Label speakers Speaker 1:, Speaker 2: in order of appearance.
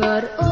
Speaker 1: But.